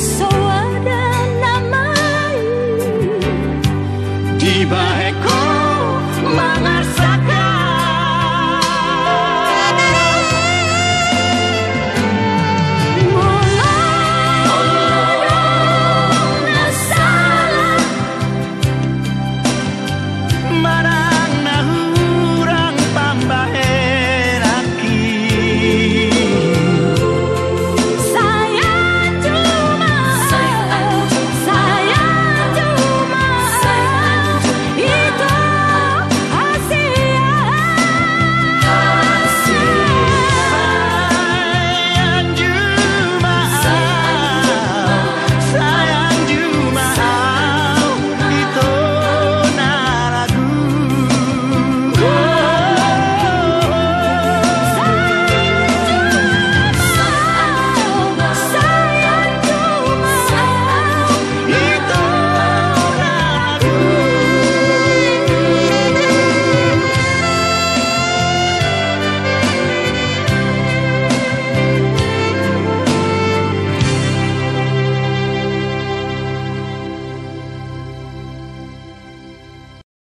pessoa ada namai di bawah